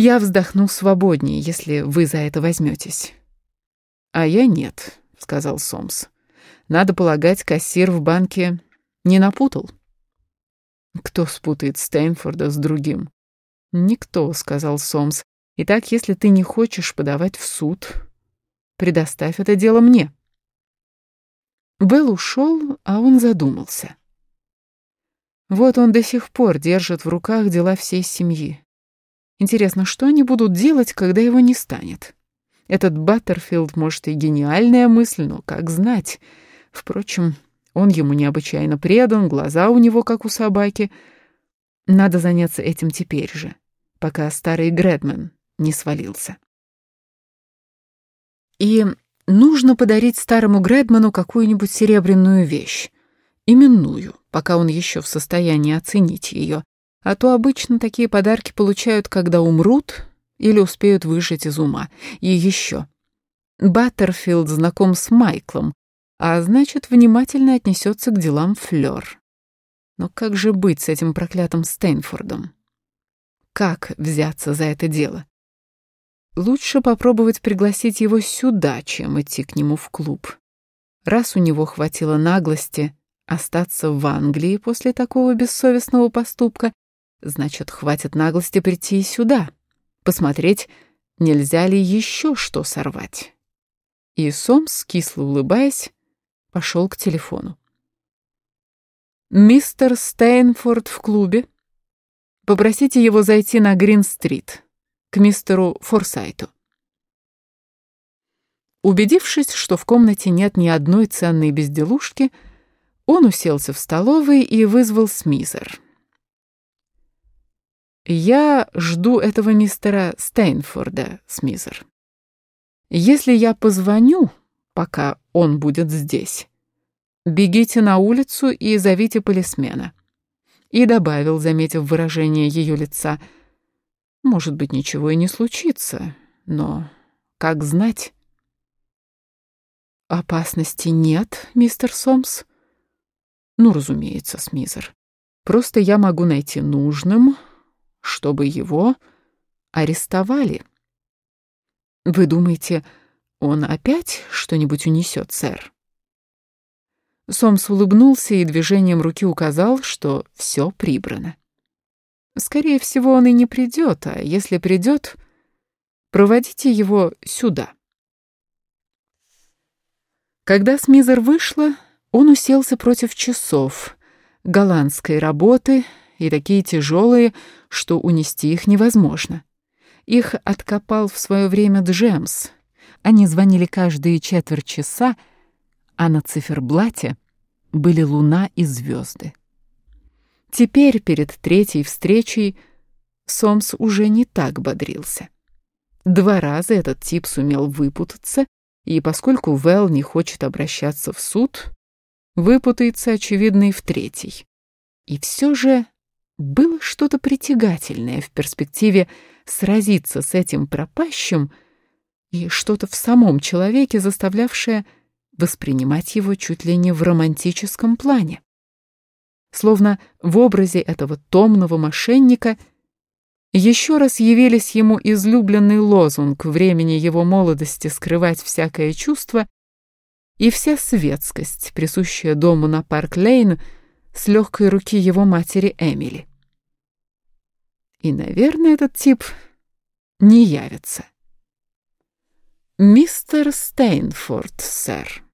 Я вздохну свободнее, если вы за это возьметесь. А я нет, сказал Сомс. Надо полагать, кассир в банке не напутал. Кто спутает Стейнфорда с другим? Никто, сказал Сомс. Итак, если ты не хочешь подавать в суд, предоставь это дело мне. Белл ушел, а он задумался. Вот он до сих пор держит в руках дела всей семьи. Интересно, что они будут делать, когда его не станет? Этот Баттерфилд, может, и гениальная мысль, но как знать. Впрочем, он ему необычайно предан, глаза у него, как у собаки. Надо заняться этим теперь же, пока старый Гредмен не свалился. И нужно подарить старому Гредману какую-нибудь серебряную вещь, именную, пока он еще в состоянии оценить ее, а то обычно такие подарки получают, когда умрут или успеют выжить из ума. И еще. Баттерфилд знаком с Майклом, а значит, внимательно отнесется к делам Флёр. Но как же быть с этим проклятым Стейнфордом? Как взяться за это дело? Лучше попробовать пригласить его сюда, чем идти к нему в клуб. Раз у него хватило наглости остаться в Англии после такого бессовестного поступка, Значит, хватит наглости прийти и сюда, посмотреть, нельзя ли еще что сорвать. И Сомс, кисло улыбаясь, пошел к телефону. «Мистер Стейнфорд в клубе. Попросите его зайти на Грин-стрит, к мистеру Форсайту». Убедившись, что в комнате нет ни одной ценной безделушки, он уселся в столовой и вызвал Смизер. Я жду этого мистера Стейнфорда, Смизер. Если я позвоню, пока он будет здесь, бегите на улицу и зовите полисмена. И добавил, заметив выражение ее лица, может быть, ничего и не случится, но как знать? Опасности нет, мистер Сомс. Ну, разумеется, Смизер. Просто я могу найти нужным чтобы его арестовали. Вы думаете, он опять что-нибудь унесет, сэр? Сомс улыбнулся и движением руки указал, что все прибрано. Скорее всего, он и не придет, а если придет, проводите его сюда. Когда Смизер вышла, он уселся против часов голландской работы и такие тяжелые, что унести их невозможно. Их откопал в свое время Джемс. Они звонили каждые четверть часа, а на циферблате были луна и звезды. Теперь, перед третьей встречей, Сомс уже не так бодрился. Два раза этот тип сумел выпутаться, и поскольку Вэл не хочет обращаться в суд, выпутается, очевидно, и в третий. И все же было что-то притягательное в перспективе сразиться с этим пропащим и что-то в самом человеке, заставлявшее воспринимать его чуть ли не в романтическом плане. Словно в образе этого томного мошенника еще раз явились ему излюбленный лозунг времени его молодости скрывать всякое чувство и вся светскость, присущая дому на Парк-Лейн, с легкой руки его матери Эмили. И, наверное, этот тип не явится. «Мистер Стейнфорд, сэр»,